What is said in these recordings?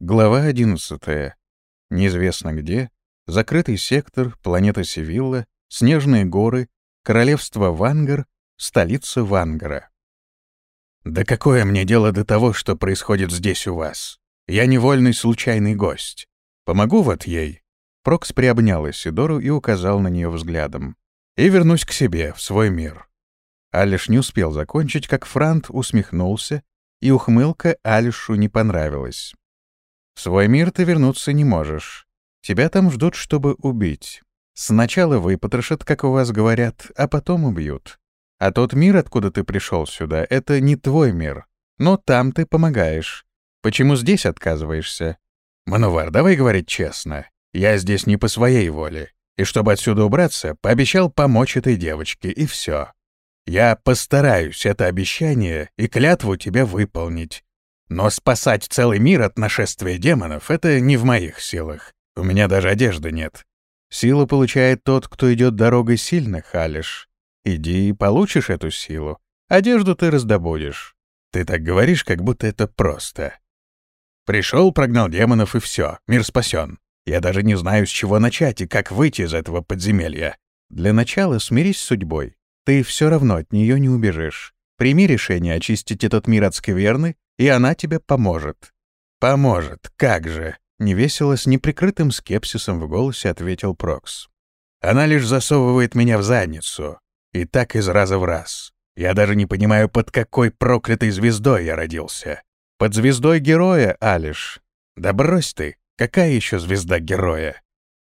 Глава 11. Неизвестно где. Закрытый сектор, планета Севилла, снежные горы, королевство Вангар, столица Вангара. «Да какое мне дело до того, что происходит здесь у вас? Я невольный случайный гость. Помогу вот ей?» Прокс приобнял Исидору и указал на нее взглядом. «И вернусь к себе, в свой мир». Алиш не успел закончить, как Франт усмехнулся, и ухмылка Алишу не понравилась. В свой мир ты вернуться не можешь. Тебя там ждут, чтобы убить. Сначала выпотрошат, как у вас говорят, а потом убьют. А тот мир, откуда ты пришел сюда, это не твой мир. Но там ты помогаешь. Почему здесь отказываешься? Манувар, давай говорить честно. Я здесь не по своей воле. И чтобы отсюда убраться, пообещал помочь этой девочке, и все. Я постараюсь это обещание и клятву тебе выполнить. Но спасать целый мир от нашествия демонов — это не в моих силах. У меня даже одежды нет. Силу получает тот, кто идет дорогой сильных, Алиш. Иди и получишь эту силу. Одежду ты раздобудешь. Ты так говоришь, как будто это просто. Пришел, прогнал демонов, и все, мир спасен. Я даже не знаю, с чего начать и как выйти из этого подземелья. Для начала смирись с судьбой. Ты все равно от нее не убежишь. Прими решение очистить этот мир от скверны и она тебе поможет». «Поможет, как же!» — невесело с неприкрытым скепсисом в голосе ответил Прокс. «Она лишь засовывает меня в задницу. И так из раза в раз. Я даже не понимаю, под какой проклятой звездой я родился. Под звездой героя, Алиш. Да брось ты, какая еще звезда героя?»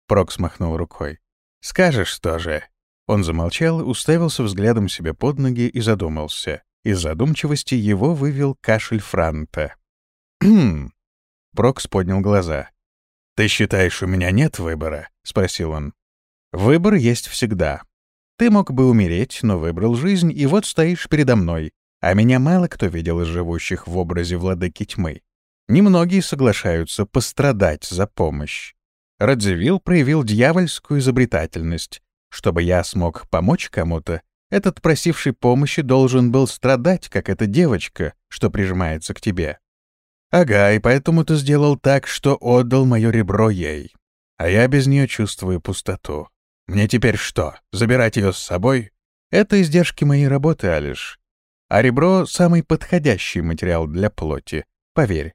Прокс махнул рукой. «Скажешь тоже». Он замолчал, уставился взглядом себе под ноги и задумался. Из задумчивости его вывел кашель Франта. «Хм...» Прокс поднял глаза. «Ты считаешь, у меня нет выбора?» — спросил он. «Выбор есть всегда. Ты мог бы умереть, но выбрал жизнь, и вот стоишь передо мной, а меня мало кто видел из живущих в образе владыки тьмы. Немногие соглашаются пострадать за помощь. Радзивилл проявил дьявольскую изобретательность. Чтобы я смог помочь кому-то, этот просивший помощи должен был страдать, как эта девочка, что прижимается к тебе. Ага, и поэтому ты сделал так, что отдал мое ребро ей. А я без нее чувствую пустоту. Мне теперь что, забирать ее с собой? Это издержки моей работы, Алиш. А ребро — самый подходящий материал для плоти, поверь.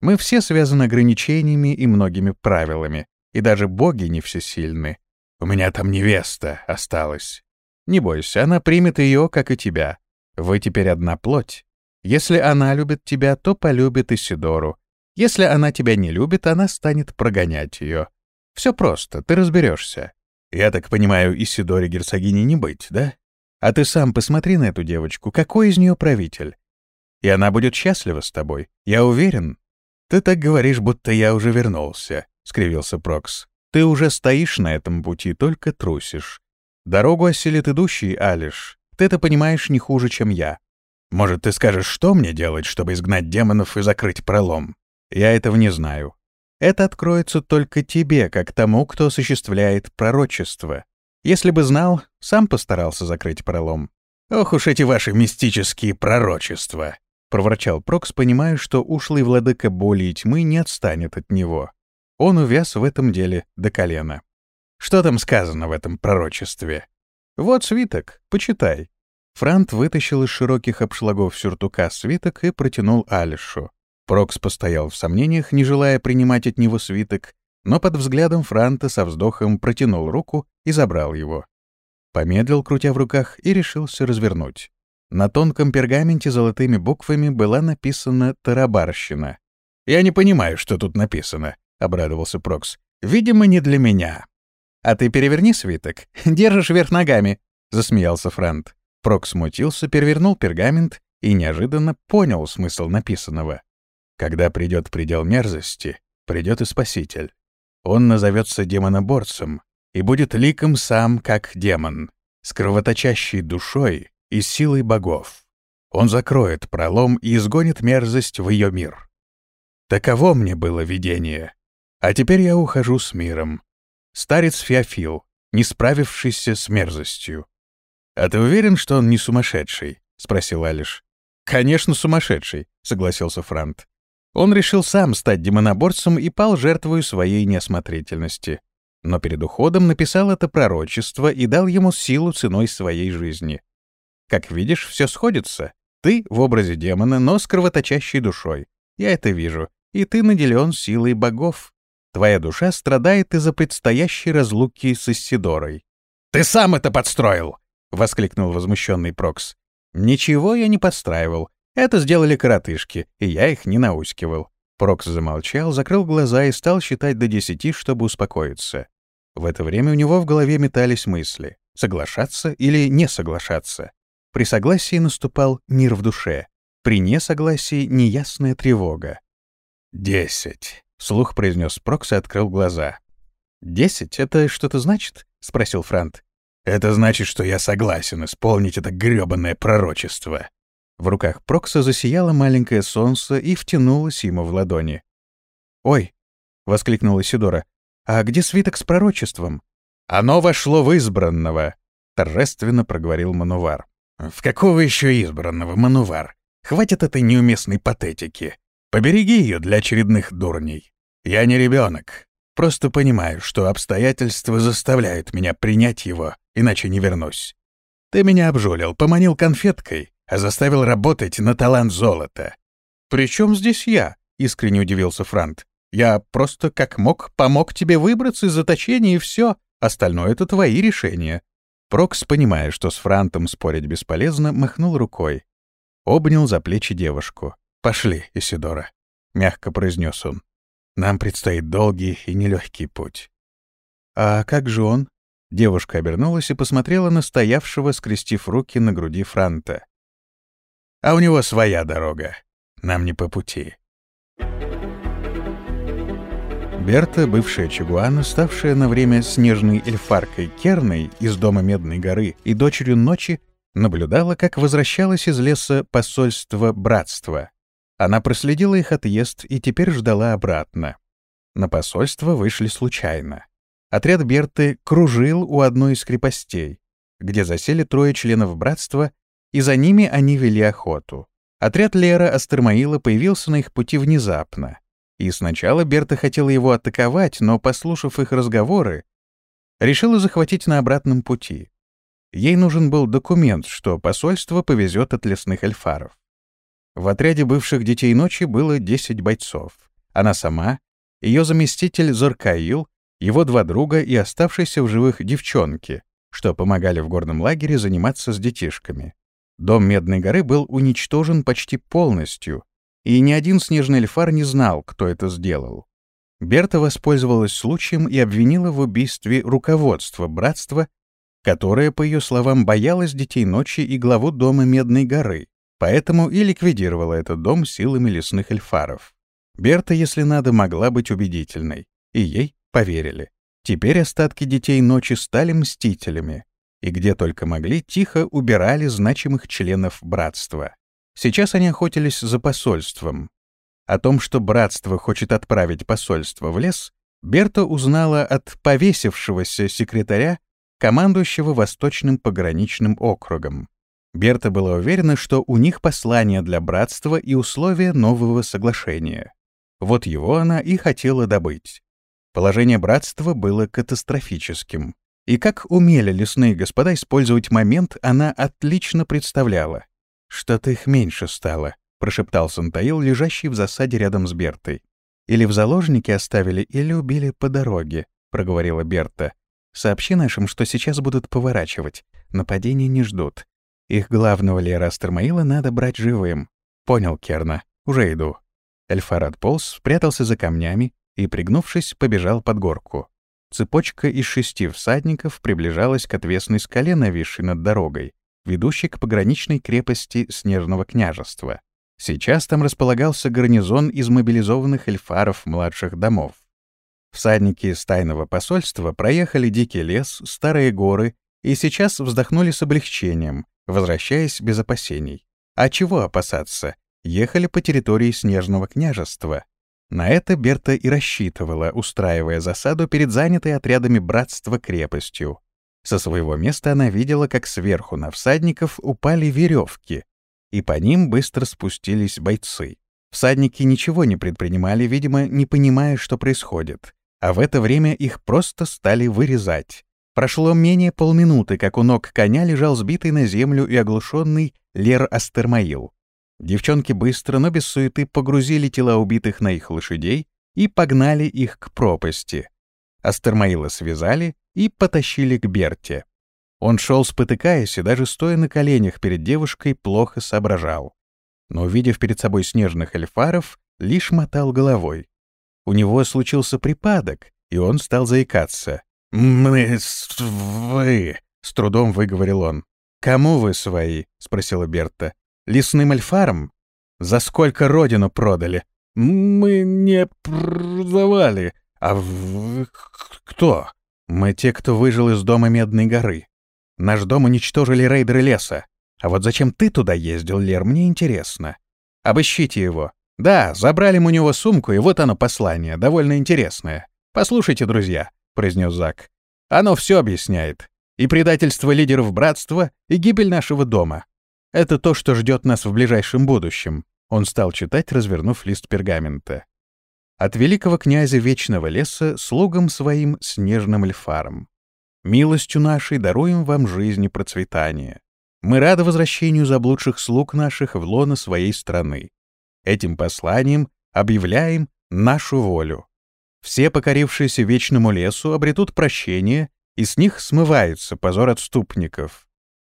Мы все связаны ограничениями и многими правилами, и даже боги не всесильны. У меня там невеста осталась. Не бойся, она примет ее, как и тебя. Вы теперь одна плоть. Если она любит тебя, то полюбит Исидору. Если она тебя не любит, она станет прогонять ее. Все просто, ты разберешься. Я так понимаю, Исидоре герцогини не быть, да? А ты сам посмотри на эту девочку, какой из нее правитель? И она будет счастлива с тобой, я уверен. Ты так говоришь, будто я уже вернулся, — скривился Прокс. Ты уже стоишь на этом пути, только трусишь. Дорогу осилит идущий, Алиш. Ты это понимаешь не хуже, чем я. Может, ты скажешь, что мне делать, чтобы изгнать демонов и закрыть пролом? Я этого не знаю. Это откроется только тебе, как тому, кто осуществляет пророчество. Если бы знал, сам постарался закрыть пролом. Ох уж эти ваши мистические пророчества! проворчал Прокс, понимая, что ушлый владыка боли и тьмы не отстанет от него. Он увяз в этом деле до колена. Что там сказано в этом пророчестве? Вот свиток, почитай. Франт вытащил из широких обшлагов сюртука свиток и протянул Алишу. Прокс постоял в сомнениях, не желая принимать от него свиток, но под взглядом Франта со вздохом протянул руку и забрал его. Помедлил, крутя в руках, и решился развернуть. На тонком пергаменте золотыми буквами была написана «Тарабарщина». «Я не понимаю, что тут написано», — обрадовался Прокс. «Видимо, не для меня». «А ты переверни свиток. Держишь вверх ногами», — засмеялся Франт. Прок смутился, перевернул пергамент и неожиданно понял смысл написанного. Когда придет предел мерзости, придет и Спаситель. Он назовется демоноборцем и будет ликом сам, как демон, с кровоточащей душой и силой богов. Он закроет пролом и изгонит мерзость в ее мир. Таково мне было видение. А теперь я ухожу с миром, Старец Феофил, не справившийся с мерзостью. «А ты уверен, что он не сумасшедший?» — спросил Алиш. «Конечно, сумасшедший», — согласился Франт. Он решил сам стать демоноборцем и пал жертвой своей неосмотрительности. Но перед уходом написал это пророчество и дал ему силу ценой своей жизни. Как видишь, все сходится. Ты в образе демона, но с кровоточащей душой. Я это вижу. И ты наделен силой богов. Твоя душа страдает из-за предстоящей разлуки с Исидорой. «Ты сам это подстроил!» — воскликнул возмущенный Прокс. «Ничего я не подстраивал. Это сделали коротышки, и я их не наускивал». Прокс замолчал, закрыл глаза и стал считать до десяти, чтобы успокоиться. В это время у него в голове метались мысли — соглашаться или не соглашаться. При согласии наступал мир в душе, при несогласии — неясная тревога. «Десять», — слух произнес Прокс и открыл глаза. «Десять — это что-то значит?» — спросил Франт. «Это значит, что я согласен исполнить это грёбаное пророчество». В руках Прокса засияло маленькое солнце и втянулось ему в ладони. «Ой!» — воскликнула Сидора. «А где свиток с пророчеством?» «Оно вошло в избранного», — торжественно проговорил Манувар. «В какого еще избранного, Манувар? Хватит этой неуместной патетики. Побереги ее для очередных дурней. Я не ребенок. Просто понимаю, что обстоятельства заставляют меня принять его, иначе не вернусь. Ты меня обжулил, поманил конфеткой, а заставил работать на талант золота. «При чем здесь я?» — искренне удивился Франт. «Я просто как мог помог тебе выбраться из заточения и все. Остальное — это твои решения». Прокс, понимая, что с Франтом спорить бесполезно, махнул рукой. Обнял за плечи девушку. «Пошли, Исидора», — мягко произнес он. «Нам предстоит долгий и нелегкий путь». «А как же он?» Девушка обернулась и посмотрела на стоявшего, скрестив руки на груди Франта. «А у него своя дорога. Нам не по пути». Берта, бывшая Чигуана, ставшая на время снежной эльфаркой Керной из дома Медной горы и дочерью ночи, наблюдала, как возвращалось из леса посольство братства. Она проследила их отъезд и теперь ждала обратно. На посольство вышли случайно. Отряд Берты кружил у одной из крепостей, где засели трое членов братства, и за ними они вели охоту. Отряд Лера Астермаила появился на их пути внезапно. И сначала Берта хотела его атаковать, но, послушав их разговоры, решила захватить на обратном пути. Ей нужен был документ, что посольство повезет от лесных эльфаров. В отряде бывших детей ночи было 10 бойцов. Она сама, ее заместитель Зоркаил, его два друга и оставшиеся в живых девчонки, что помогали в горном лагере заниматься с детишками. Дом Медной горы был уничтожен почти полностью, и ни один снежный эльфар не знал, кто это сделал. Берта воспользовалась случаем и обвинила в убийстве руководство братства которая, по ее словам, боялась детей ночи и главу дома Медной горы, поэтому и ликвидировала этот дом силами лесных эльфаров. Берта, если надо, могла быть убедительной, и ей поверили. Теперь остатки детей ночи стали мстителями, и где только могли, тихо убирали значимых членов братства. Сейчас они охотились за посольством. О том, что братство хочет отправить посольство в лес, Берта узнала от повесившегося секретаря командующего Восточным пограничным округом. Берта была уверена, что у них послание для братства и условия нового соглашения. Вот его она и хотела добыть. Положение братства было катастрофическим. И как умели лесные господа использовать момент, она отлично представляла. «Что-то их меньше стало», — прошептал Сантаил, лежащий в засаде рядом с Бертой. «Или в заложники оставили, или убили по дороге», — проговорила Берта. Сообщи нашим, что сейчас будут поворачивать. Нападения не ждут. Их главного Лера Астермаила надо брать живым. Понял, Керна. Уже иду. Эльфар отполз, спрятался за камнями и, пригнувшись, побежал под горку. Цепочка из шести всадников приближалась к отвесной скале, нависшей над дорогой, ведущей к пограничной крепости Снежного княжества. Сейчас там располагался гарнизон из мобилизованных эльфаров младших домов. Всадники из тайного посольства проехали дикий лес, старые горы и сейчас вздохнули с облегчением, возвращаясь без опасений. А чего опасаться? Ехали по территории Снежного княжества. На это Берта и рассчитывала, устраивая засаду перед занятой отрядами братства крепостью. Со своего места она видела, как сверху на всадников упали веревки, и по ним быстро спустились бойцы. Всадники ничего не предпринимали, видимо, не понимая, что происходит. А в это время их просто стали вырезать. Прошло менее полминуты, как у ног коня лежал сбитый на землю и оглушенный Лер Астермаил. Девчонки быстро, но без суеты погрузили тела убитых на их лошадей и погнали их к пропасти. Астермаила связали и потащили к Берте. Он шел, спотыкаясь, и даже стоя на коленях перед девушкой, плохо соображал. Но, увидев перед собой снежных эльфаров, лишь мотал головой. У него случился припадок, и он стал заикаться. «Мы свои», — с трудом выговорил он. «Кому вы свои?» — спросила Берта. «Лесным эльфарам? За сколько родину продали?» «Мы не продавали. А вы кто?» «Мы те, кто выжил из дома Медной горы. Наш дом уничтожили рейдеры леса. А вот зачем ты туда ездил, Лер, мне интересно. Обыщите его. Да, забрали мы у него сумку, и вот оно послание, довольно интересное. Послушайте, друзья, — произнес Зак. «Оно все объясняет. И предательство лидеров братства, и гибель нашего дома. Это то, что ждет нас в ближайшем будущем». Он стал читать, развернув лист пергамента. «От великого князя Вечного леса слугам своим снежным эльфарам. Милостью нашей даруем вам жизнь и процветание. Мы рады возвращению заблудших слуг наших в лоно своей страны. Этим посланием объявляем нашу волю. Все покорившиеся вечному лесу обретут прощение, и с них смывается позор отступников.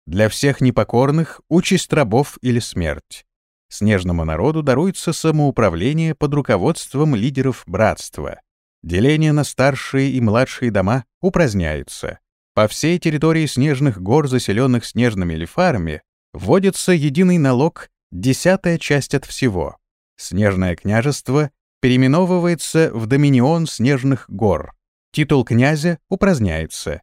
Для всех непокорных — участь рабов или смерть. Снежному народу даруется самоуправление под руководством лидеров братства. Деление на старшие и младшие дома упраздняется. По всей территории снежных гор, заселенных снежными лифарами, вводится единый налог, десятая часть от всего. Снежное княжество переименовывается в Доминион Снежных гор. Титул князя упраздняется.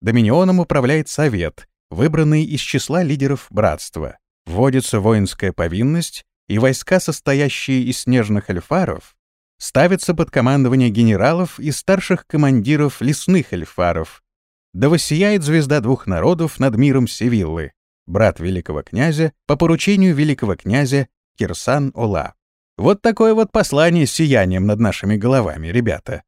Доминионом управляет совет, выбранный из числа лидеров братства. Вводится воинская повинность, и войска, состоящие из снежных эльфаров, ставятся под командование генералов и старших командиров лесных эльфаров. Да воссияет звезда двух народов над миром Севиллы, брат великого князя, по поручению великого князя Кирсан-Ола. Вот такое вот послание с сиянием над нашими головами, ребята.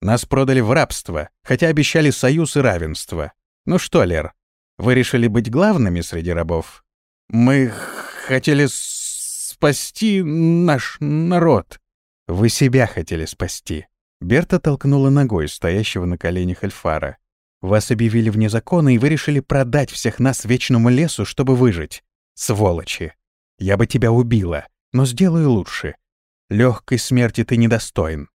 Нас продали в рабство, хотя обещали союз и равенство. Ну что, Лер, вы решили быть главными среди рабов? Мы хотели спасти наш народ. Вы себя хотели спасти. Берта толкнула ногой стоящего на коленях Эльфара. Вас объявили вне закона, и вы решили продать всех нас вечному лесу, чтобы выжить. Сволочи! Я бы тебя убила но сделаю лучше. Легкой смерти ты недостоин.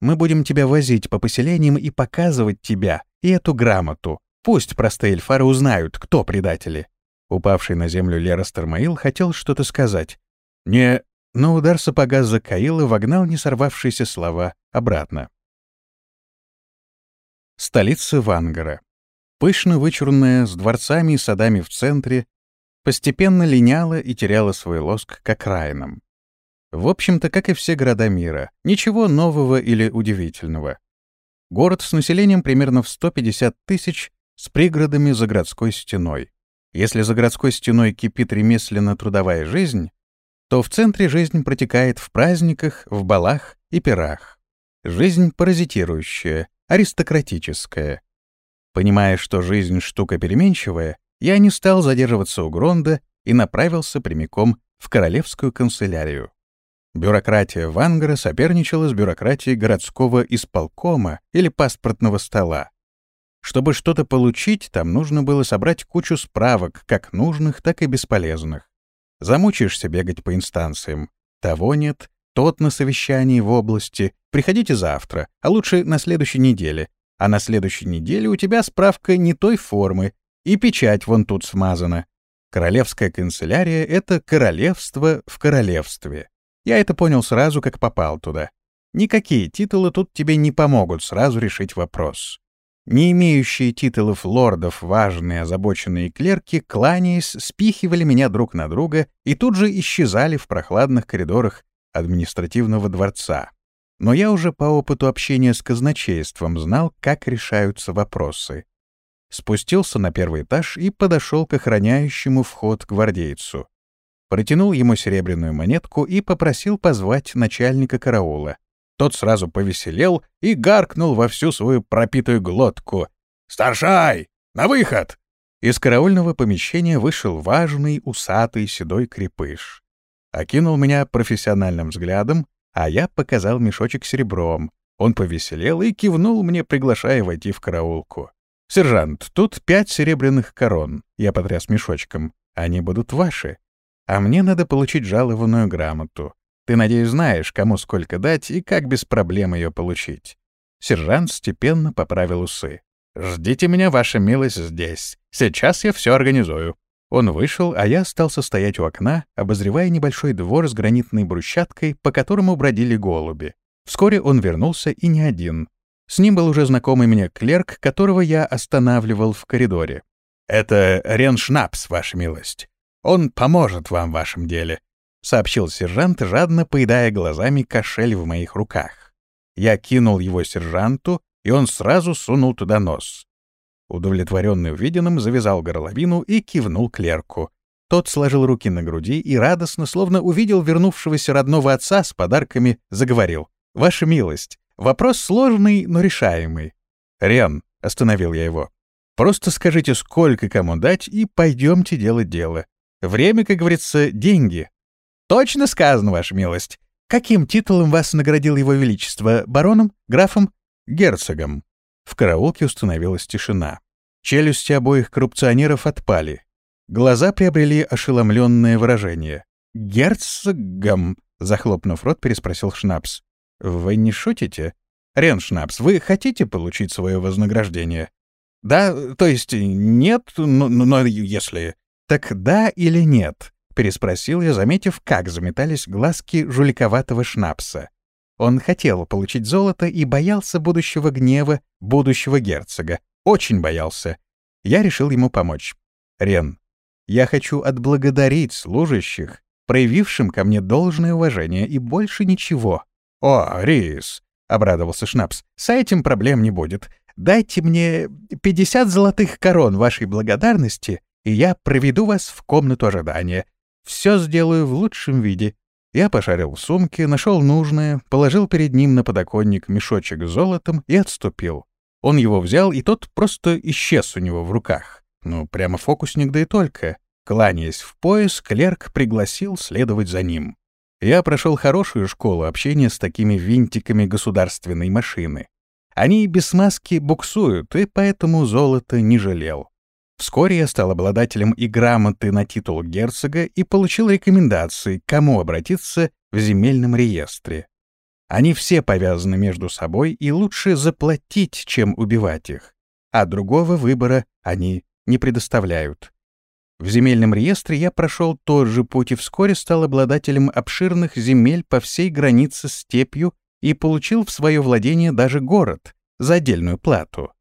Мы будем тебя возить по поселениям и показывать тебя, и эту грамоту. Пусть простые эльфары узнают, кто предатели». Упавший на землю Лера Стармаил хотел что-то сказать. «Не...» Но удар сапога за Каила вогнал не сорвавшиеся слова обратно. Столица Вангара. Пышно вычурная, с дворцами и садами в центре, постепенно линяла и теряла свой лоск к окраинам. В общем-то, как и все города мира, ничего нового или удивительного. Город с населением примерно в 150 тысяч, с пригородами за городской стеной. Если за городской стеной кипит ремесленно-трудовая жизнь, то в центре жизнь протекает в праздниках, в балах и пирах. Жизнь паразитирующая, аристократическая. Понимая, что жизнь — штука переменчивая, я не стал задерживаться у Гронда и направился прямиком в королевскую канцелярию. Бюрократия Вангара соперничала с бюрократией городского исполкома или паспортного стола. Чтобы что-то получить, там нужно было собрать кучу справок, как нужных, так и бесполезных. Замучаешься бегать по инстанциям. Того нет, тот на совещании в области. Приходите завтра, а лучше на следующей неделе. А на следующей неделе у тебя справка не той формы, и печать вон тут смазана. Королевская канцелярия — это королевство в королевстве. Я это понял сразу, как попал туда. Никакие титулы тут тебе не помогут сразу решить вопрос. Не имеющие титулов лордов важные озабоченные клерки, кланяясь, спихивали меня друг на друга и тут же исчезали в прохладных коридорах административного дворца. Но я уже по опыту общения с казначейством знал, как решаются вопросы спустился на первый этаж и подошел к охраняющему вход гвардейцу. протянул ему серебряную монетку и попросил позвать начальника караула. Тот сразу повеселел и гаркнул во всю свою пропитую глотку. «Старшай! На выход!» Из караульного помещения вышел важный, усатый, седой крепыш. Окинул меня профессиональным взглядом, а я показал мешочек серебром. Он повеселел и кивнул мне, приглашая войти в караулку. «Сержант, тут пять серебряных корон», — я потряс мешочком. «Они будут ваши. А мне надо получить жалованную грамоту. Ты, надеюсь, знаешь, кому сколько дать и как без проблем ее получить». Сержант степенно поправил усы. «Ждите меня, ваша милость, здесь. Сейчас я все организую». Он вышел, а я остался стоять у окна, обозревая небольшой двор с гранитной брусчаткой, по которому бродили голуби. Вскоре он вернулся и не один. С ним был уже знакомый мне клерк, которого я останавливал в коридоре. «Это Рен Шнапс, ваша милость. Он поможет вам в вашем деле», — сообщил сержант, жадно поедая глазами кошель в моих руках. Я кинул его сержанту, и он сразу сунул туда нос. Удовлетворенный увиденным, завязал горловину и кивнул клерку. Тот сложил руки на груди и радостно, словно увидел вернувшегося родного отца с подарками, заговорил. «Ваша милость, вопрос сложный, но решаемый». «Рен», — остановил я его, — «просто скажите, сколько кому дать, и пойдемте делать дело. Время, как говорится, деньги». «Точно сказано, ваша милость. Каким титулом вас наградил его величество? Бароном? Графом? Герцогом?» В караулке установилась тишина. Челюсти обоих коррупционеров отпали. Глаза приобрели ошеломленное выражение. «Герцогом?» — захлопнув рот, переспросил Шнапс. «Вы не шутите? Рен Шнапс, вы хотите получить свое вознаграждение?» «Да, то есть нет, но, но если...» «Так да или нет?» — переспросил я, заметив, как заметались глазки жуликоватого Шнапса. Он хотел получить золото и боялся будущего гнева будущего герцога. Очень боялся. Я решил ему помочь. «Рен, я хочу отблагодарить служащих, проявившим ко мне должное уважение, и больше ничего». «О, Рис!» — обрадовался Шнапс. «С этим проблем не будет. Дайте мне 50 золотых корон вашей благодарности, и я проведу вас в комнату ожидания. Все сделаю в лучшем виде. Я пошарил в сумке, нашел нужное, положил перед ним на подоконник мешочек с золотом и отступил. Он его взял, и тот просто исчез у него в руках. Ну, прямо фокусник, да и только. Кланяясь в пояс, клерк пригласил следовать за ним. Я прошел хорошую школу общения с такими винтиками государственной машины. Они без смазки буксуют, и поэтому золото не жалел. Вскоре я стал обладателем и грамоты на титул герцога и получил рекомендации, к кому обратиться в земельном реестре. Они все повязаны между собой, и лучше заплатить, чем убивать их. А другого выбора они не предоставляют. В земельном реестре я прошел тот же путь и вскоре стал обладателем обширных земель по всей границе степью и получил в свое владение даже город за отдельную плату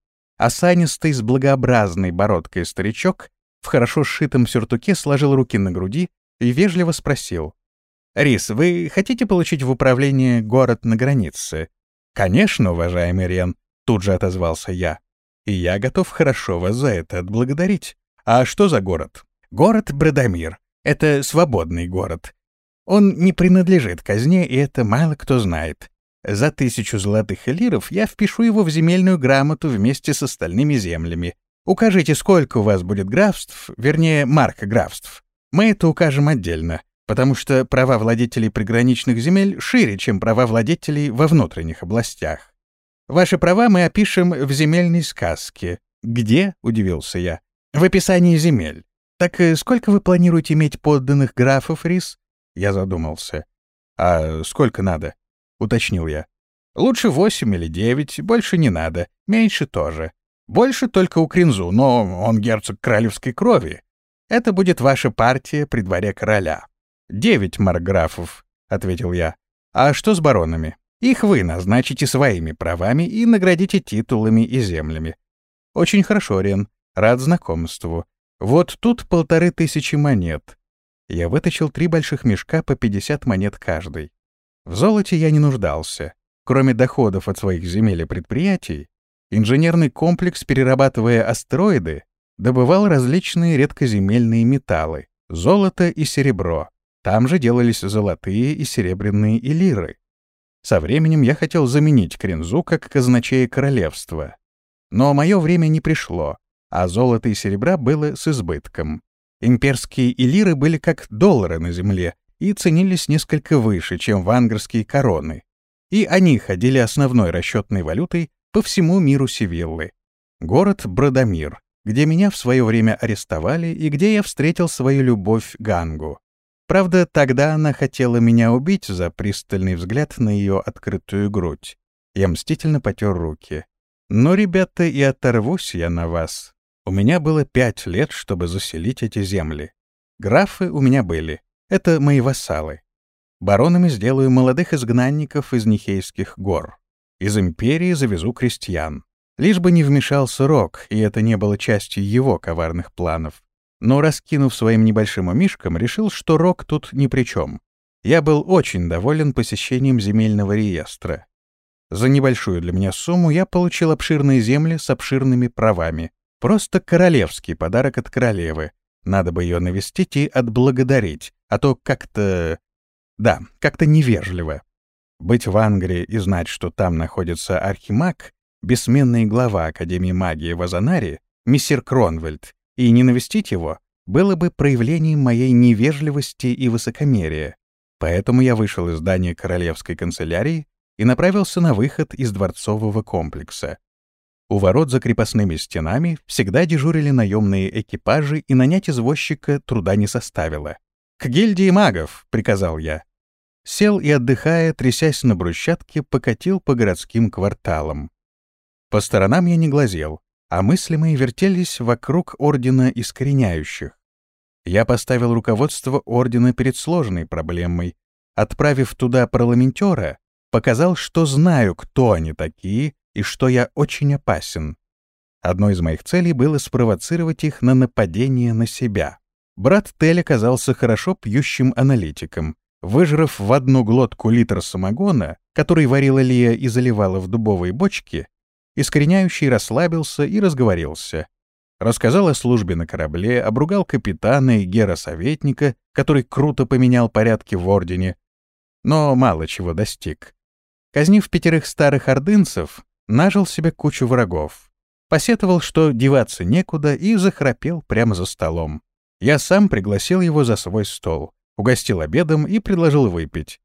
осанистый с благообразной бородкой старичок в хорошо сшитом сюртуке сложил руки на груди и вежливо спросил. «Рис, вы хотите получить в управление город на границе?» «Конечно, уважаемый Рен», — тут же отозвался я. «И я готов хорошо вас за это отблагодарить. А что за город?» «Город Брадомир. Это свободный город. Он не принадлежит казне, и это мало кто знает. За тысячу золотых лиров я впишу его в земельную грамоту вместе с остальными землями. Укажите, сколько у вас будет графств, вернее, марка графств. Мы это укажем отдельно, потому что права владетелей приграничных земель шире, чем права владетелей во внутренних областях. Ваши права мы опишем в земельной сказке. Где? — удивился я. В описании земель. Так э, сколько вы планируете иметь подданных графов, Рис? Я задумался. А сколько надо? уточнил я. Лучше восемь или девять, больше не надо, меньше тоже. Больше только у Кринзу, но он герцог королевской крови. Это будет ваша партия при дворе короля. Девять марграфов, — ответил я. А что с баронами? Их вы назначите своими правами и наградите титулами и землями. Очень хорошо, Рен. Рад знакомству. Вот тут полторы тысячи монет. Я вытащил три больших мешка по пятьдесят монет каждый. В золоте я не нуждался. Кроме доходов от своих земель и предприятий, инженерный комплекс, перерабатывая астероиды, добывал различные редкоземельные металлы — золото и серебро. Там же делались золотые и серебряные элиры. Со временем я хотел заменить Кринзу как казначея королевства. Но мое время не пришло, а золота и серебра было с избытком. Имперские элиры были как доллары на земле и ценились несколько выше, чем вангарские короны. И они ходили основной расчетной валютой по всему миру Севиллы. Город Бродомир, где меня в свое время арестовали и где я встретил свою любовь Гангу. Правда, тогда она хотела меня убить за пристальный взгляд на ее открытую грудь. Я мстительно потер руки. «Но, ребята, и оторвусь я на вас. У меня было пять лет, чтобы заселить эти земли. Графы у меня были. Это мои вассалы. Баронами сделаю молодых изгнанников из Нихейских гор. Из империи завезу крестьян. Лишь бы не вмешался Рок, и это не было частью его коварных планов. Но, раскинув своим небольшим умишком, решил, что Рок тут ни при чем. Я был очень доволен посещением земельного реестра. За небольшую для меня сумму я получил обширные земли с обширными правами. Просто королевский подарок от королевы. Надо бы ее навестить и отблагодарить, а то как-то... Да, как-то невежливо. Быть в Англии и знать, что там находится архимаг, бессменный глава Академии магии в Азанаре, мессир Кронвельд, и не навестить его было бы проявлением моей невежливости и высокомерия. Поэтому я вышел из здания королевской канцелярии и направился на выход из дворцового комплекса. У ворот за крепостными стенами всегда дежурили наемные экипажи, и нанять извозчика труда не составило. «К гильдии магов!» — приказал я. Сел и, отдыхая, трясясь на брусчатке, покатил по городским кварталам. По сторонам я не глазел, а мысли мои вертелись вокруг Ордена Искореняющих. Я поставил руководство Ордена перед сложной проблемой. Отправив туда парламентера, показал, что знаю, кто они такие и что я очень опасен. Одной из моих целей было спровоцировать их на нападение на себя. Брат Тель оказался хорошо пьющим аналитиком. Выжрав в одну глотку литр самогона, который варила Лия и заливала в дубовые бочки, Искореняющий расслабился и разговорился. Рассказал о службе на корабле, обругал капитана и гера-советника, который круто поменял порядки в Ордене, но мало чего достиг. Казнив пятерых старых ордынцев, нажил себе кучу врагов. Посетовал, что деваться некуда, и захрапел прямо за столом. Я сам пригласил его за свой стол, угостил обедом и предложил выпить.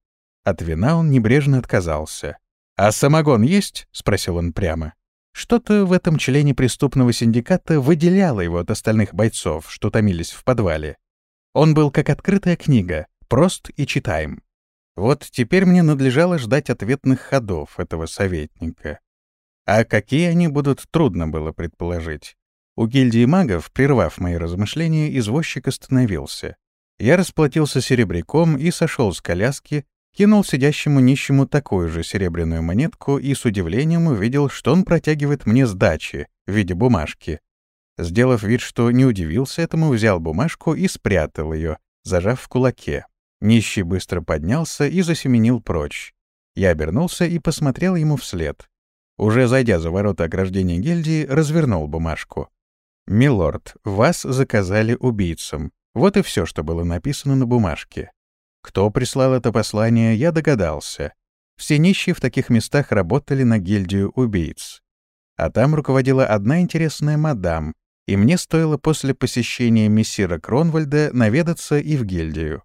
От вина он небрежно отказался. «А самогон есть?» — спросил он прямо. Что-то в этом члене преступного синдиката выделяло его от остальных бойцов, что томились в подвале. Он был как открытая книга, прост и читаем. Вот теперь мне надлежало ждать ответных ходов этого советника. А какие они будут, трудно было предположить. У гильдии магов, прервав мои размышления, извозчик остановился. Я расплатился серебряком и сошел с коляски, кинул сидящему нищему такую же серебряную монетку и с удивлением увидел, что он протягивает мне сдачи в виде бумажки. Сделав вид, что не удивился этому, взял бумажку и спрятал ее, зажав в кулаке. Нищий быстро поднялся и засеменил прочь. Я обернулся и посмотрел ему вслед. Уже зайдя за ворота ограждения гильдии, развернул бумажку. «Милорд, вас заказали убийцам». Вот и все, что было написано на бумажке. Кто прислал это послание, я догадался. Все нищие в таких местах работали на гильдию убийц. А там руководила одна интересная мадам, и мне стоило после посещения мессира Кронвальда наведаться и в гильдию.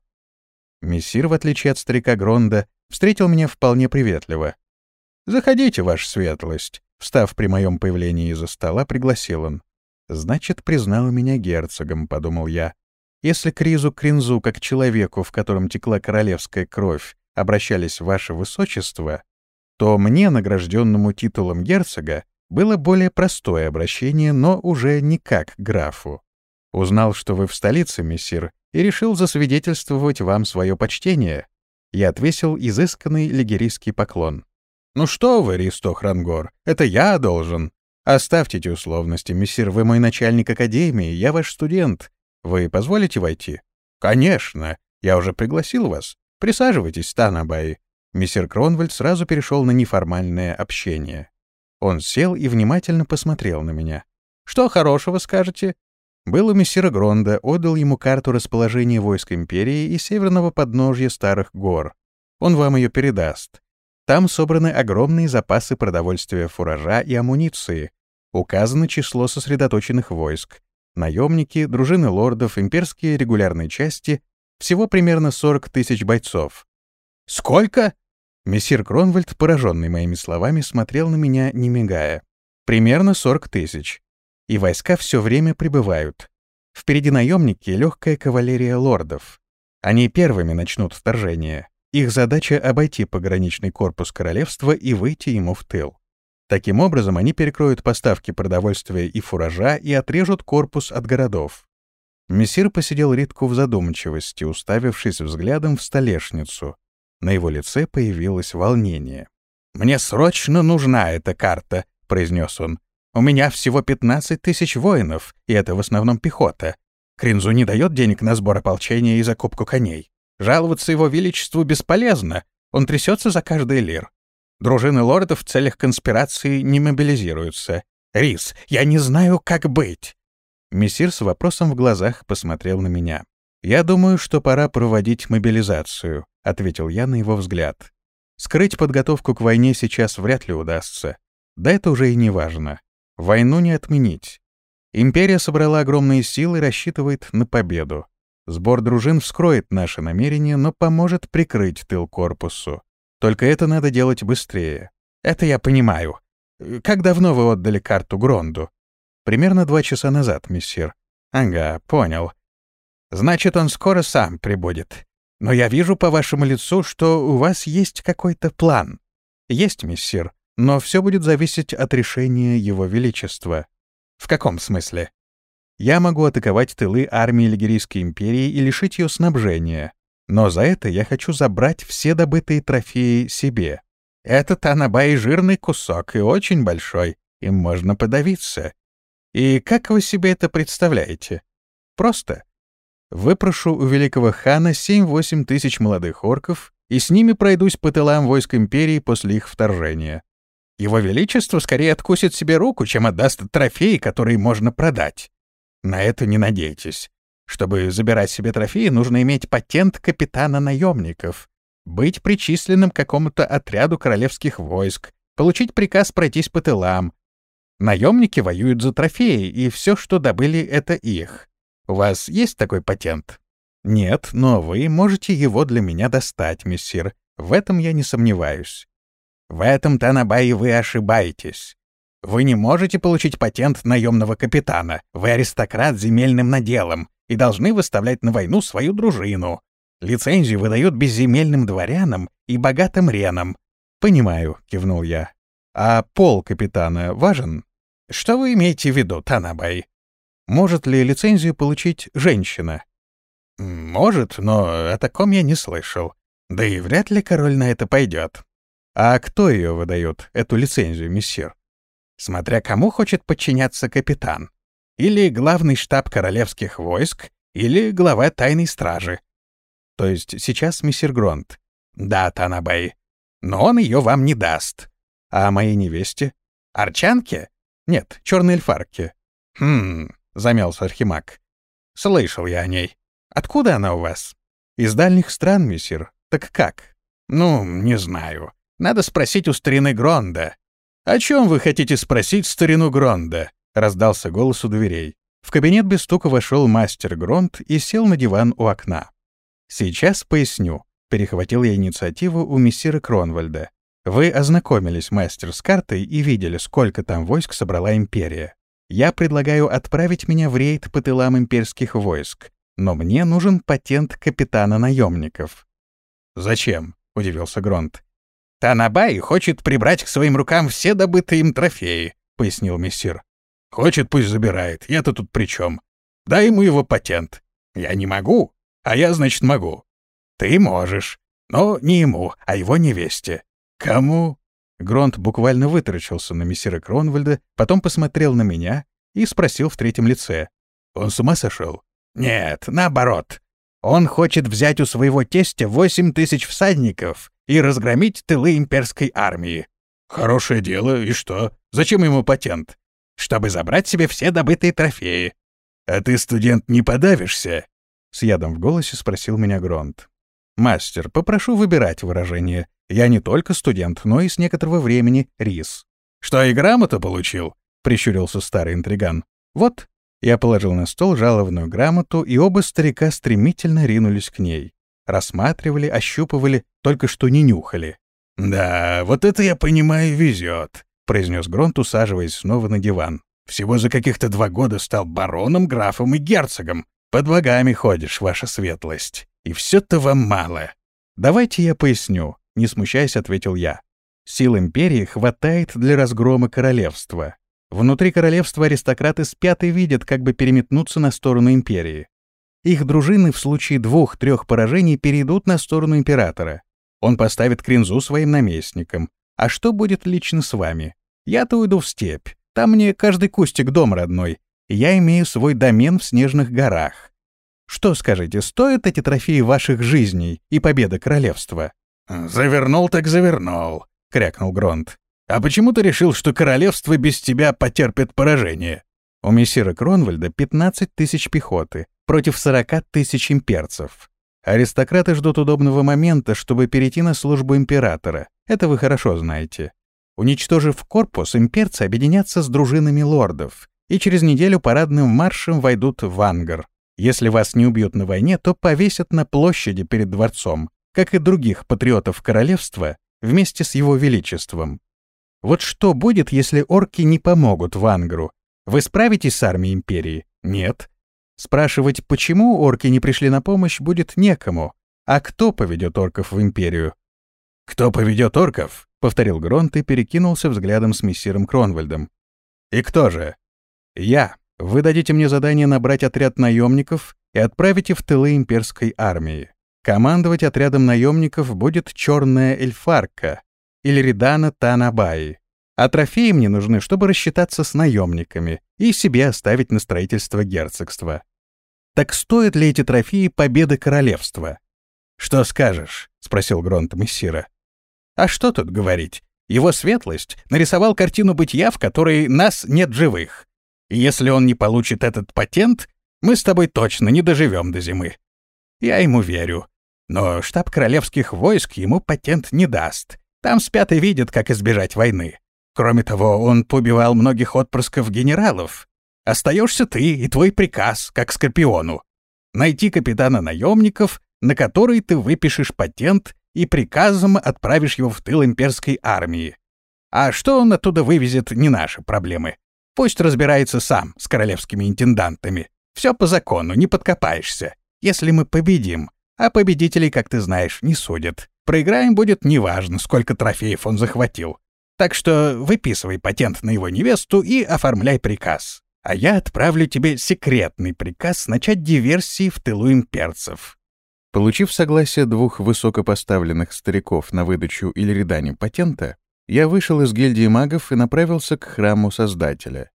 Мессир, в отличие от старика Гронда, встретил меня вполне приветливо. «Заходите, ваша светлость», — встав при моем появлении из-за стола, пригласил он. «Значит, признал меня герцогом», — подумал я. Если к Ризу Кринзу, как человеку, в котором текла королевская кровь, обращались ваше высочество, то мне, награжденному титулом герцога, было более простое обращение, но уже не как графу. Узнал, что вы в столице, мессир, и решил засвидетельствовать вам свое почтение. Я отвесил изысканный лигерийский поклон. «Ну что вы, Ристо Хрангор, это я должен. Оставьте эти условности, мессир, вы мой начальник академии, я ваш студент, вы позволите войти? Конечно. Я уже пригласил вас. Присаживайтесь, Танабай. Мистер Кронвальд сразу перешел на неформальное общение. Он сел и внимательно посмотрел на меня. Что хорошего скажете? Был у мессира Гронда, отдал ему карту расположения войск империи и северного подножья старых гор. Он вам ее передаст. Там собраны огромные запасы продовольствия, фуража и амуниции. Указано число сосредоточенных войск. Наемники, дружины лордов, имперские регулярные части — всего примерно 40 тысяч бойцов. «Сколько?» Мессир Кронвальд, пораженный моими словами, смотрел на меня, не мигая. «Примерно 40 тысяч. И войска все время прибывают. Впереди наемники — легкая кавалерия лордов. Они первыми начнут вторжение. Их задача — обойти пограничный корпус королевства и выйти ему в тыл. Таким образом, они перекроют поставки продовольствия и фуража и отрежут корпус от городов. Мессир посидел редко в задумчивости, уставившись взглядом в столешницу, на его лице появилось волнение. «Мне срочно нужна эта карта», — произнес он. «У меня всего 15 тысяч воинов, и это в основном пехота. Кринзу не дает денег на сбор ополчения и закупку коней. Жаловаться его величеству бесполезно, он трясется за каждый лир. Дружины лордов в целях конспирации не мобилизируются. Рис, я не знаю, как быть». Мессир с вопросом в глазах посмотрел на меня. «Я думаю, что пора проводить мобилизацию», — ответил я на его взгляд. «Скрыть подготовку к войне сейчас вряд ли удастся. Да это уже и не важно. Войну не отменить. Империя собрала огромные силы и рассчитывает на победу. Сбор дружин вскроет наши намерения, но поможет прикрыть тыл корпусу. Только это надо делать быстрее. Это я понимаю. Как давно вы отдали карту Гронду? Примерно два часа назад, мессир. Ага, понял. Значит, он скоро сам прибудет. Но я вижу по вашему лицу, что у вас есть какой-то план. Есть, мессир, но все будет зависеть от решения Его Величества. В каком смысле? Я могу атаковать тылы армии Лигерийской империи и лишить ее снабжения. Но за это я хочу забрать все добытые трофеи себе. Этот Анабай жирный кусок и очень большой, им можно подавиться. И как вы себе это представляете? Просто Выпрошу у великого хана 7-8 тысяч молодых орков и с ними пройдусь по тылам войск империи после их вторжения. Его Величество скорее откусит себе руку, чем отдаст трофеи, которые можно продать. На это не надейтесь. Чтобы забирать себе трофеи, нужно иметь патент капитана наемников, быть причисленным к какому-то отряду королевских войск, получить приказ пройтись по тылам. Наемники воюют за трофеи, и все, что добыли, — это их. У вас есть такой патент? Нет, но вы можете его для меня достать, мессир. В этом я не сомневаюсь. В этом, Танабай, вы ошибаетесь. Вы не можете получить патент наемного капитана. Вы аристократ земельным наделом и должны выставлять на войну свою дружину. Лицензию выдают безземельным дворянам и богатым ренам. «Понимаю», — кивнул я. «А пол капитана важен?» «Что вы имеете в виду, Танабай?» Может ли лицензию получить женщина? Может, но о таком я не слышал. Да и вряд ли король на это пойдет. А кто ее выдает, эту лицензию, мессир? Смотря кому хочет подчиняться капитан. Или главный штаб королевских войск, или глава тайной стражи. То есть сейчас мессир Гронт. Да, Танабэй. Но он ее вам не даст. А моей невесте? Арчанке? Нет, черной эльфарке. Хм, — замялся Архимаг. «Слышал я о ней. Откуда она у вас?» «Из дальних стран, мессир. Так как?» «Ну, не знаю. Надо спросить у старины Гронда». «О чем вы хотите спросить старину Гронда?» — раздался голос у дверей. В кабинет без стука вошел мастер Гронд и сел на диван у окна. «Сейчас поясню», — перехватил я инициативу у мессира Кронвальда. «Вы ознакомились, мастер, с картой и видели, сколько там войск собрала империя. Я предлагаю отправить меня в рейд по тылам имперских войск, но мне нужен патент капитана наемников. «Зачем?» — удивился Гронт. «Танабай хочет прибрать к своим рукам все добытые им трофеи», — пояснил мессир. «Хочет, пусть забирает. Я-то тут при чем? Дай ему его патент. Я не могу, а я, значит, могу. Ты можешь, но не ему, а его невесте. Кому? Гронт буквально вытаращился на мессира Кронвальда, потом посмотрел на меня и спросил в третьем лице. «Он с ума сошел?» «Нет, наоборот. Он хочет взять у своего тестя восемь тысяч всадников и разгромить тылы имперской армии». «Хорошее дело, и что? Зачем ему патент?» «Чтобы забрать себе все добытые трофеи». «А ты, студент, не подавишься?» — с ядом в голосе спросил меня Гронт. «Мастер, попрошу выбирать выражение. Я не только студент, но и с некоторого времени рис». «Что, и грамоту получил?» — прищурился старый интриган. «Вот». Я положил на стол жалованную грамоту, и оба старика стремительно ринулись к ней. Рассматривали, ощупывали, только что не нюхали. «Да, вот это, я понимаю, везет», — произнес Гронт, усаживаясь снова на диван. «Всего за каких-то два года стал бароном, графом и герцогом. Под богами ходишь, ваша светлость. И все-то вам мало». «Давайте я поясню», — не смущаясь, ответил я. «Сил империи хватает для разгрома королевства. Внутри королевства аристократы спят и видят, как бы переметнуться на сторону империи. Их дружины в случае двух-трех поражений перейдут на сторону императора. Он поставит Кринзу своим наместником. А что будет лично с вами? Я-то уйду в степь. Там мне каждый кустик дом родной. Я имею свой домен в снежных горах. Что скажете, стоят эти трофеи ваших жизней и победа королевства? «Завернул так завернул», — крякнул Гронт. «А почему ты решил, что королевство без тебя потерпит поражение?» У мессира Кронвальда 15 тысяч пехоты против 40 тысяч имперцев. Аристократы ждут удобного момента, чтобы перейти на службу императора. Это вы хорошо знаете. Уничтожив корпус, имперцы объединятся с дружинами лордов и через неделю парадным маршем войдут в Ангар. Если вас не убьют на войне, то повесят на площади перед дворцом, как и других патриотов королевства, вместе с его величеством. Вот что будет, если орки не помогут Вангару? Вы справитесь с армией империи? Нет. Спрашивать, почему орки не пришли на помощь, будет некому. А кто поведет орков в империю? «Кто поведет орков?» — повторил Гронт и перекинулся взглядом с мессиром Кронвальдом. «И кто же?» «Я. Вы дадите мне задание набрать отряд наемников и отправите в тылы имперской армии. Командовать отрядом наемников будет черная эльфарка или Редана Танабаи. А трофеи мне нужны, чтобы рассчитаться с наемниками и себе оставить на строительство герцогства. Так стоят ли эти трофеи победы королевства? «Что скажешь?» — спросил Гронт мессира. «А что тут говорить? Его светлость нарисовал картину бытия, в которой нас нет живых. И если он не получит этот патент, мы с тобой точно не доживем до зимы. Я ему верю. Но штаб королевских войск ему патент не даст. Там спят и видят, как избежать войны. Кроме того, он побивал многих отпрысков генералов, Остаешься ты и твой приказ, как Скорпиону. Найти капитана наемников, на который ты выпишешь патент и приказом отправишь его в тыл имперской армии. А что он оттуда вывезет, не наши проблемы. Пусть разбирается сам с королевскими интендантами. Все по закону, не подкопаешься. Если мы победим, а победителей, как ты знаешь, не судят. Проиграем будет неважно, сколько трофеев он захватил. Так что выписывай патент на его невесту и оформляй приказ а я отправлю тебе секретный приказ начать диверсии в тылу имперцев». Получив согласие двух высокопоставленных стариков на выдачу или редане патента, я вышел из гильдии магов и направился к храму Создателя.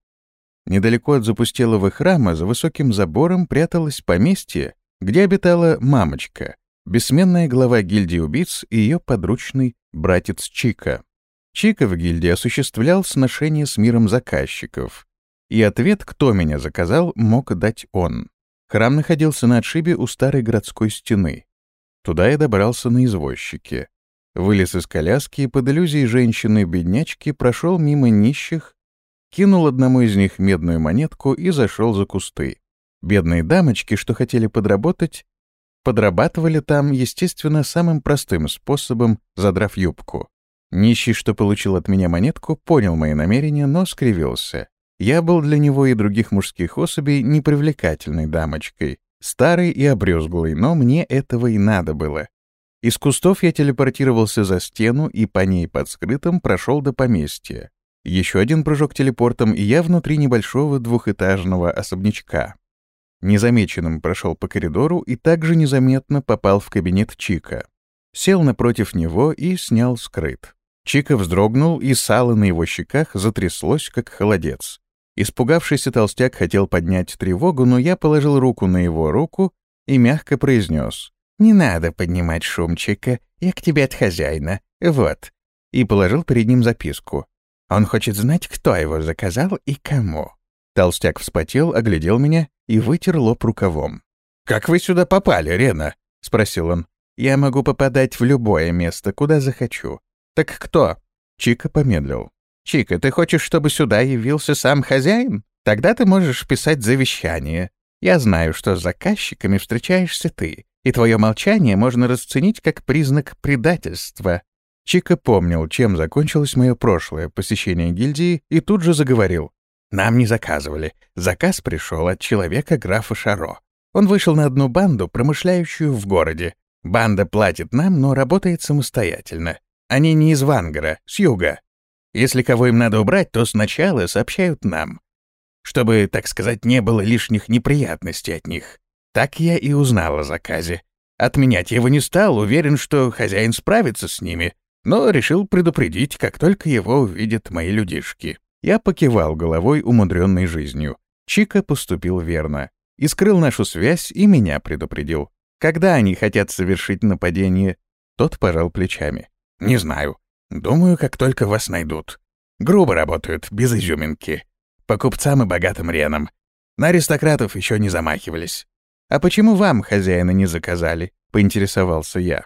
Недалеко от запустелого храма за высоким забором пряталось поместье, где обитала мамочка, бессменная глава гильдии убийц и ее подручный братец Чика. Чика в гильдии осуществлял сношение с миром заказчиков, и ответ, кто меня заказал, мог дать он. Храм находился на отшибе у старой городской стены. Туда я добрался на извозчике. Вылез из коляски и под иллюзией женщины-беднячки прошел мимо нищих, кинул одному из них медную монетку и зашел за кусты. Бедные дамочки, что хотели подработать, подрабатывали там, естественно, самым простым способом, задрав юбку. Нищий, что получил от меня монетку, понял мои намерения, но скривился. Я был для него и других мужских особей непривлекательной дамочкой, старой и обрюзглой, но мне этого и надо было. Из кустов я телепортировался за стену и по ней под скрытым прошел до поместья. Еще один прыжок телепортом, и я внутри небольшого двухэтажного особнячка. Незамеченным прошел по коридору и также незаметно попал в кабинет Чика. Сел напротив него и снял скрыт. Чика вздрогнул, и сало на его щеках затряслось, как холодец. Испугавшийся толстяк хотел поднять тревогу, но я положил руку на его руку и мягко произнес. «Не надо поднимать шумчика, я к тебе от хозяина. Вот». И положил перед ним записку. Он хочет знать, кто его заказал и кому. Толстяк вспотел, оглядел меня и вытер лоб рукавом. «Как вы сюда попали, Рена?» — спросил он. «Я могу попадать в любое место, куда захочу. Так кто?» Чика помедлил. «Чика, ты хочешь, чтобы сюда явился сам хозяин? Тогда ты можешь писать завещание. Я знаю, что с заказчиками встречаешься ты, и твое молчание можно расценить как признак предательства». Чика помнил, чем закончилось мое прошлое посещение гильдии, и тут же заговорил. «Нам не заказывали. Заказ пришел от человека графа Шаро. Он вышел на одну банду, промышляющую в городе. Банда платит нам, но работает самостоятельно. Они не из Вангара, с юга. Если кого им надо убрать, то сначала сообщают нам. Чтобы, так сказать, не было лишних неприятностей от них. Так я и узнал о заказе. Отменять его не стал, уверен, что хозяин справится с ними, но решил предупредить, как только его увидят мои людишки. Я покивал головой, умудренной жизнью. Чика поступил верно. И скрыл нашу связь, и меня предупредил. Когда они хотят совершить нападение, тот пожал плечами. «Не знаю. Думаю, как только вас найдут. Грубо работают, без изюминки. По купцам и богатым ренам. На аристократов еще не замахивались. А почему вам хозяина не заказали?» — поинтересовался я.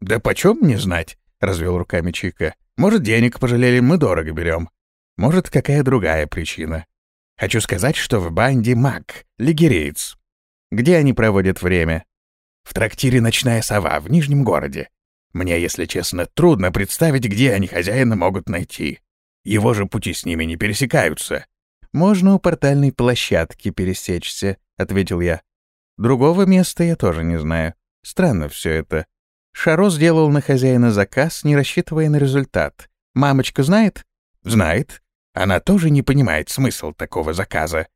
«Да почем мне знать?» — развел руками Чика. «Может, денег пожалели, мы дорого берем. Может, какая другая причина. Хочу сказать, что в банде маг, лигереец. Где они проводят время? В трактире «Ночная сова» в Нижнем городе. Мне, если честно, трудно представить, где они хозяина могут найти. Его же пути с ними не пересекаются. «Можно у портальной площадки пересечься», — ответил я. «Другого места я тоже не знаю. Странно все это. Шаро сделал на хозяина заказ, не рассчитывая на результат. Мамочка знает?» «Знает. Она тоже не понимает смысл такого заказа.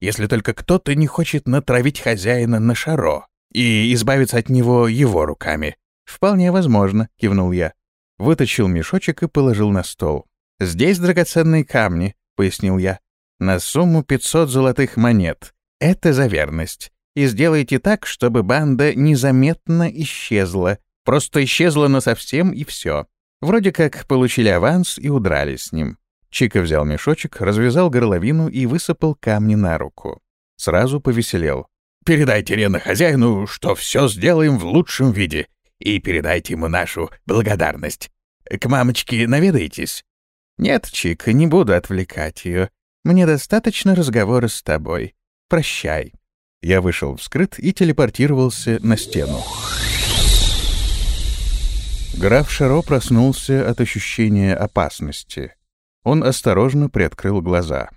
Если только кто-то не хочет натравить хозяина на Шаро и избавиться от него его руками. «Вполне возможно», — кивнул я. Вытащил мешочек и положил на стол. «Здесь драгоценные камни», — пояснил я. «На сумму 500 золотых монет. Это за верность. И сделайте так, чтобы банда незаметно исчезла. Просто исчезла насовсем и все. Вроде как получили аванс и удрали с ним». Чика взял мешочек, развязал горловину и высыпал камни на руку. Сразу повеселел. «Передайте Рена хозяину, что все сделаем в лучшем виде и передайте ему нашу благодарность. К мамочке наведаетесь?» «Нет, Чик, не буду отвлекать ее. Мне достаточно разговора с тобой. Прощай». Я вышел вскрыт и телепортировался на стену. Граф Шаро проснулся от ощущения опасности. Он осторожно приоткрыл глаза.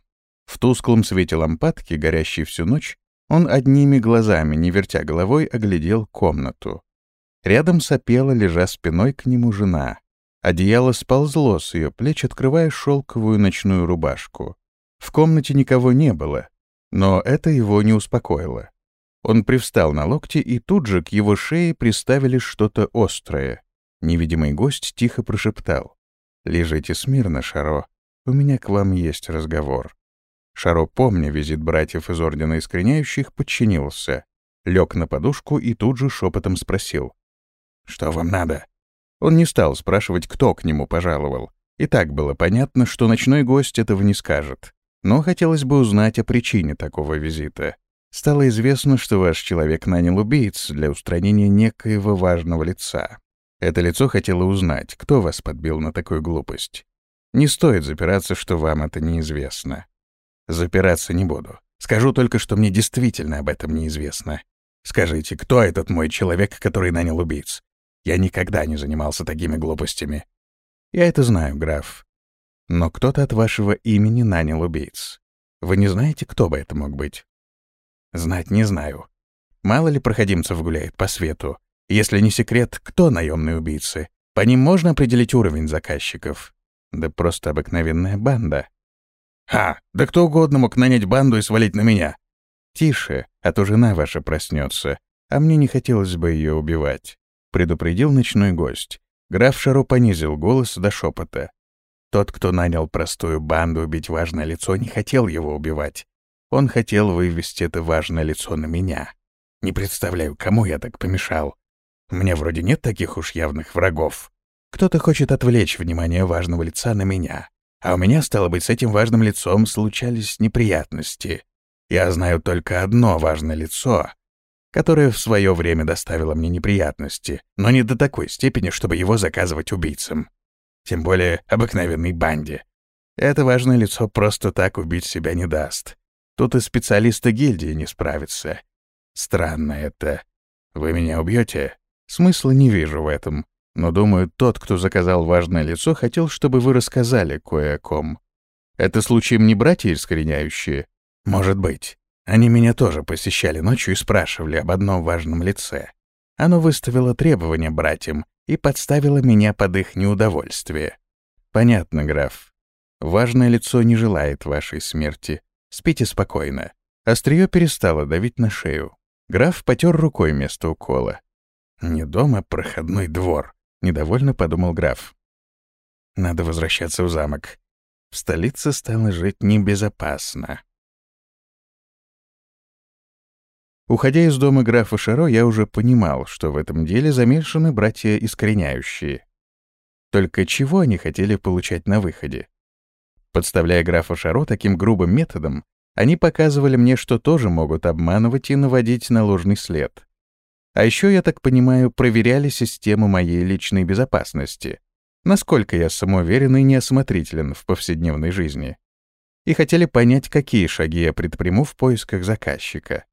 В тусклом свете лампадки, горящей всю ночь, он одними глазами, не вертя головой, оглядел комнату. Рядом сопела, лежа спиной к нему жена. Одеяло сползло с ее плеч, открывая шелковую ночную рубашку. В комнате никого не было, но это его не успокоило. Он привстал на локте, и тут же к его шее приставили что-то острое. Невидимый гость тихо прошептал. «Лежите смирно, Шаро. У меня к вам есть разговор». Шаро, помня визит братьев из Ордена Искореняющих, подчинился. Лег на подушку и тут же шепотом спросил. «Что вам надо?» Он не стал спрашивать, кто к нему пожаловал. И так было понятно, что ночной гость этого не скажет. Но хотелось бы узнать о причине такого визита. Стало известно, что ваш человек нанял убийц для устранения некоего важного лица. Это лицо хотело узнать, кто вас подбил на такую глупость. Не стоит запираться, что вам это неизвестно. Запираться не буду. Скажу только, что мне действительно об этом неизвестно. Скажите, кто этот мой человек, который нанял убийц? Я никогда не занимался такими глупостями. Я это знаю, граф. Но кто-то от вашего имени нанял убийц. Вы не знаете, кто бы это мог быть? Знать не знаю. Мало ли проходимцев гуляет по свету. Если не секрет, кто наемные убийцы? По ним можно определить уровень заказчиков. Да просто обыкновенная банда. Ха, да кто угодно мог нанять банду и свалить на меня. Тише, а то жена ваша проснется, а мне не хотелось бы ее убивать предупредил ночной гость. Граф Шаро понизил голос до шепота. Тот, кто нанял простую банду убить важное лицо, не хотел его убивать. Он хотел вывести это важное лицо на меня. Не представляю, кому я так помешал. У меня вроде нет таких уж явных врагов. Кто-то хочет отвлечь внимание важного лица на меня, А у меня, стало быть, с этим важным лицом случались неприятности. Я знаю только одно важное лицо, которое в свое время доставило мне неприятности, но не до такой степени, чтобы его заказывать убийцам. Тем более обыкновенной банде. Это важное лицо просто так убить себя не даст. Тут и специалисты гильдии не справятся. Странно это. Вы меня убьете? Смысла не вижу в этом. Но, думаю, тот, кто заказал важное лицо, хотел, чтобы вы рассказали кое о ком. Это случаем не братья искореняющие? Может быть. Они меня тоже посещали ночью и спрашивали об одном важном лице. Оно выставило требования братьям и подставило меня под их неудовольствие. Понятно, граф. Важное лицо не желает вашей смерти. Спите спокойно. Острие перестало давить на шею. Граф потер рукой место укола. Не дома, проходной двор. Недовольно подумал граф. Надо возвращаться в замок. В столице стало жить небезопасно. Уходя из дома графа Шаро, я уже понимал, что в этом деле замешаны братья искореняющие. Только чего они хотели получать на выходе? Подставляя графа Шаро таким грубым методом, они показывали мне, что тоже могут обманывать и наводить на ложный след. А еще, я так понимаю, проверяли систему моей личной безопасности, насколько я самоуверен и неосмотрителен в повседневной жизни. И хотели понять, какие шаги я предприму в поисках заказчика.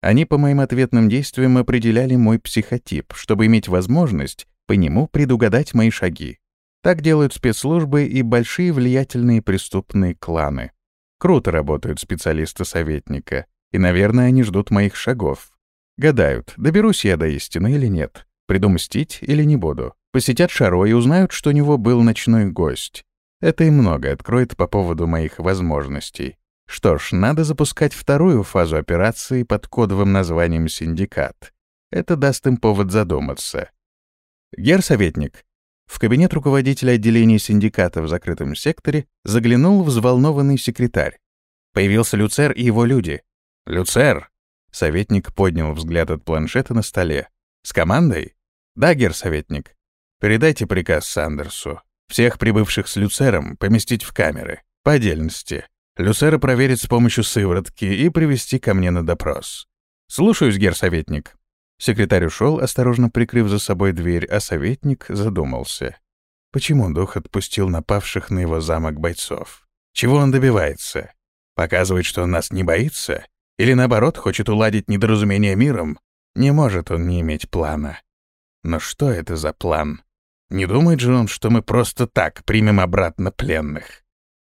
Они по моим ответным действиям определяли мой психотип, чтобы иметь возможность по нему предугадать мои шаги. Так делают спецслужбы и большие влиятельные преступные кланы. Круто работают специалисты советника, и, наверное, они ждут моих шагов, Гадают, доберусь я до истины или нет, приду мстить или не буду. Посетят Шаро и узнают, что у него был ночной гость. Это и много откроет по поводу моих возможностей. Что ж, надо запускать вторую фазу операции под кодовым названием «Синдикат». Это даст им повод задуматься. Гер-советник. В кабинет руководителя отделения синдиката в закрытом секторе заглянул взволнованный секретарь. Появился Люцер и его люди. «Люцер!» Советник поднял взгляд от планшета на столе. «С командой?» «Да, гер-советник. Передайте приказ Сандерсу. Всех прибывших с Люцером поместить в камеры. По отдельности. Люцера проверить с помощью сыворотки и привести ко мне на допрос. Слушаюсь, гер-советник». Секретарь ушел, осторожно прикрыв за собой дверь, а советник задумался. Почему дух отпустил напавших на его замок бойцов? Чего он добивается? Показывает, что он нас не боится? Или наоборот, хочет уладить недоразумение миром, не может он не иметь плана. Но что это за план? Не думает же он, что мы просто так примем обратно пленных.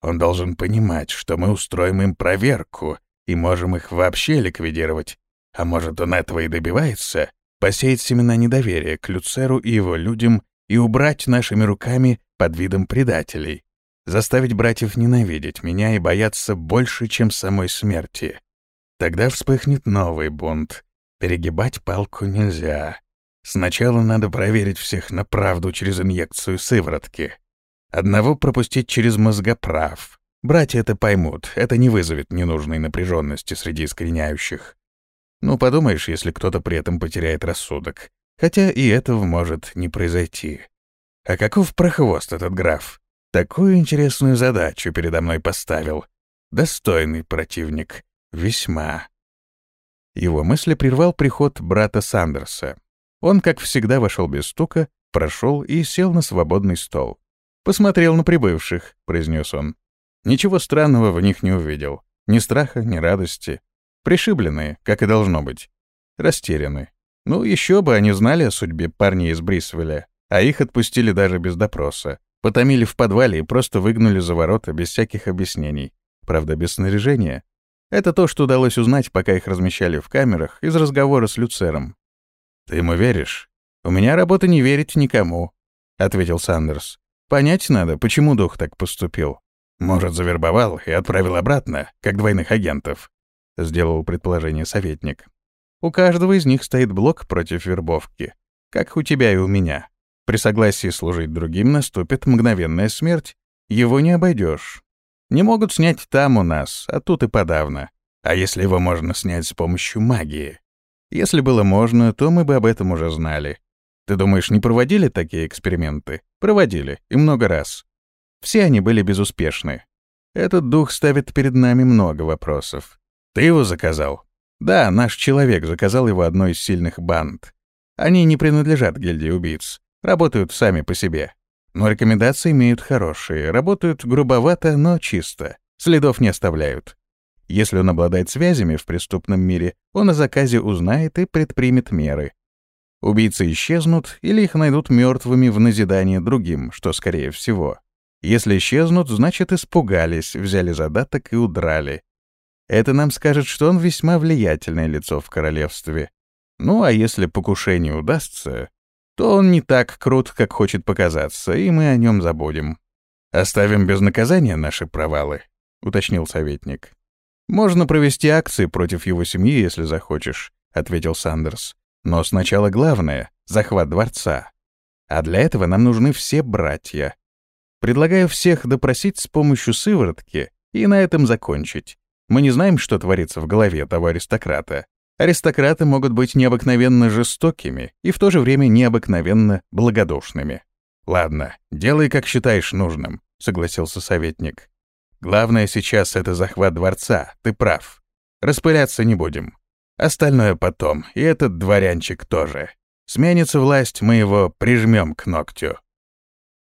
Он должен понимать, что мы устроим им проверку и можем их вообще ликвидировать. А может, он этого и добивается? Посеять семена недоверия к Люцеру и его людям и убрать нашими руками под видом предателей. Заставить братьев ненавидеть меня и бояться больше, чем самой смерти. Тогда вспыхнет новый бунт. Перегибать палку нельзя. Сначала надо проверить всех на правду через инъекцию сыворотки. Одного пропустить через мозгоправ. Братья это поймут, это не вызовет ненужной напряженности среди искореняющих. Ну, подумаешь, если кто-то при этом потеряет рассудок. Хотя и этого может не произойти. А каков прохвост этот граф? Такую интересную задачу передо мной поставил. Достойный противник. Весьма. Его мысли прервал приход брата Сандерса. Он, как всегда, вошел без стука, прошел и сел на свободный стол. «Посмотрел на прибывших», — произнес он. Ничего странного в них не увидел. Ни страха, ни радости. Пришибленные, как и должно быть. Растеряны. Ну, еще бы они знали о судьбе парней из Брисвеля, а их отпустили даже без допроса. Потомили в подвале и просто выгнали за ворота без всяких объяснений. Правда, без снаряжения. Это то, что удалось узнать, пока их размещали в камерах, из разговора с Люцером. «Ты ему веришь?» «У меня работа не верить никому», — ответил Сандерс. «Понять надо, почему дух так поступил. Может, завербовал и отправил обратно, как двойных агентов», — сделал предположение советник. «У каждого из них стоит блок против вербовки, как у тебя и у меня. При согласии служить другим наступит мгновенная смерть. Его не обойдешь. Не могут снять там у нас, а тут и подавно. А если его можно снять с помощью магии? Если было можно, то мы бы об этом уже знали. Ты думаешь, не проводили такие эксперименты? Проводили, и много раз. Все они были безуспешны. Этот дух ставит перед нами много вопросов. Ты его заказал? Да, наш человек заказал его одной из сильных банд. Они не принадлежат гильдии убийц, работают сами по себе. Но рекомендации имеют хорошие, работают грубовато, но чисто, следов не оставляют. Если он обладает связями в преступном мире, он о заказе узнает и предпримет меры. Убийцы исчезнут или их найдут мертвыми в назидание другим, что скорее всего. Если исчезнут, значит испугались, взяли задаток и удрали. Это нам скажет, что он весьма влиятельное лицо в королевстве. Ну а если покушение удастся, то он не так крут, как хочет показаться, и мы о нем забудем. «Оставим без наказания наши провалы», — уточнил советник. «Можно провести акции против его семьи, если захочешь», — ответил Сандерс. «Но сначала главное — захват дворца. А для этого нам нужны все братья. Предлагаю всех допросить с помощью сыворотки и на этом закончить. Мы не знаем, что творится в голове того аристократа. Аристократы могут быть необыкновенно жестокими и в то же время необыкновенно благодушными. «Ладно, делай, как считаешь нужным», — согласился советник. «Главное сейчас — это захват дворца, ты прав. Распыляться не будем. Остальное потом, и этот дворянчик тоже. Сменится власть, мы его прижмем к ногтю».